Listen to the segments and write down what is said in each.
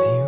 See you.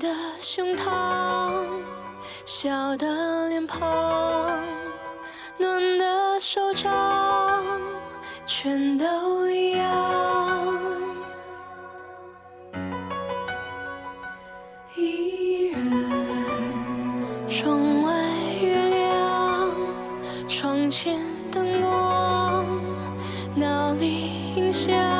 你的胸膛，笑的脸庞，暖的手掌，全都一样。一人，窗外月亮，窗前灯光，哪里影象？